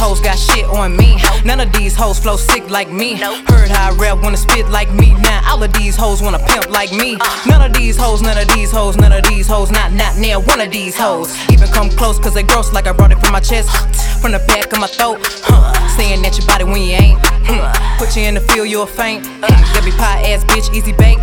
Hoes got shit on me. None of these hoes flow sick like me. Heard how I rap, wanna spit like me. Now all of these hoes wanna pimp like me. None of these hoes, none of these hoes, none of these hoes, not not near one of these hoes. Even come close, cause they gross like I brought it from my chest, from the back of my throat. Huh. Staring at your body when you ain't. Put you in the field, you'll faint. Debbie pie ass bitch, easy bake.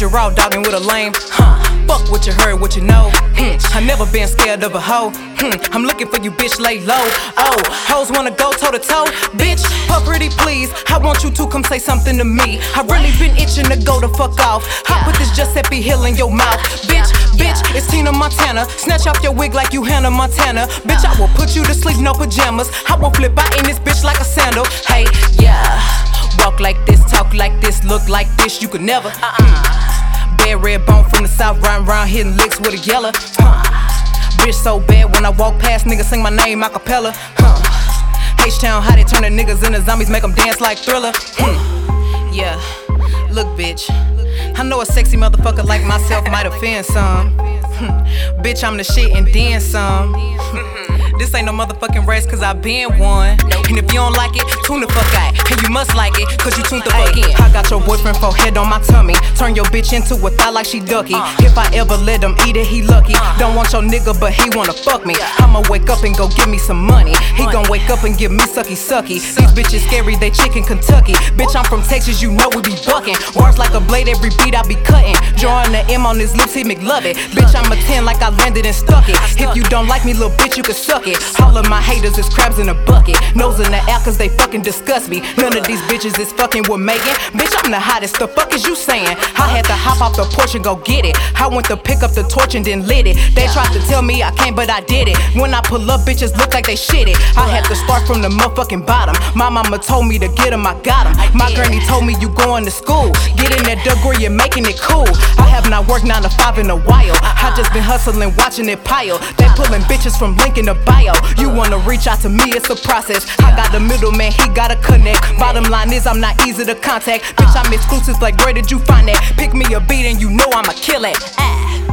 Bet you raw dogging with a lame. Huh. Fuck what you heard, what you know. Hmm. I never been scared of a hoe. Hmm. I'm looking for you, bitch, lay low. Oh, hoes wanna go toe to toe. Bitch, puff pretty please. I want you to come say something to me. I really been itching to go the fuck off. I put this Giuseppe Hill in your mouth. Bitch, bitch, it's Tina Montana. Snatch off your wig like you Hannah Montana. Bitch, I will put you to sleep, no pajamas. I will flip out in this bitch like a sandal. Hey, yeah. Walk like this, talk like this, look like this, you could never. Uh-uh. Bad red bone from the south, round round hitting licks with a yellow. Huh. Bitch so bad when I walk past, niggas sing my name a cappella. Huh. H-Town, how they turn the niggas into zombies, make them dance like thriller. Hmm. Yeah, look, bitch. I know a sexy motherfucker like myself might offend some. Hmm. bitch, I'm the shit and then some. This ain't no motherfucking race, cause I been one. And if you don't like it, tune the fuck out. And you must like it, cause you tuned the fuck in. I got your boyfriend for head on my tummy. Turn your bitch into a thigh like she ducky. Uh. If I ever let him eat it, he lucky. Uh. Don't want your nigga, but he wanna fuck me. I'ma wake up and go give me some money. He gon' wake up and give me sucky sucky. These bitches scary, they chicken Kentucky. Bitch, I'm from Texas, you know we be bucking. Words like a blade, every beat I be cutting. Drawing the M on his lips, he McLove it. Bitch, I'm a 10 like I landed and stuck it. If you don't like me, little bitch, you can suck it. All of my haters is crabs in a bucket. Nose in the air cause they fucking disgust me. None of these bitches is fucking with Megan. Bitch, I'm the hottest. The fuck is you saying? I had to hop off the porch and go get it. I went to pick up the torch and then lit it. Tried to tell me I can't, but I did it. When I pull up, bitches look like they shit it. I had to start from the motherfucking bottom. My mama told me to get him, I got him. My granny told me you going to school. Get in that degree, you're making it cool. I have not worked 9 to 5 in a while. I just been hustling, watching it pile. They pulling bitches from Lincoln to bio. You wanna reach out to me, it's a process. I got the middleman, he gotta connect. Bottom line is, I'm not easy to contact. Bitch, I'm exclusive, like, where did you find that? Pick me a beat and you know I'ma kill it. Ah.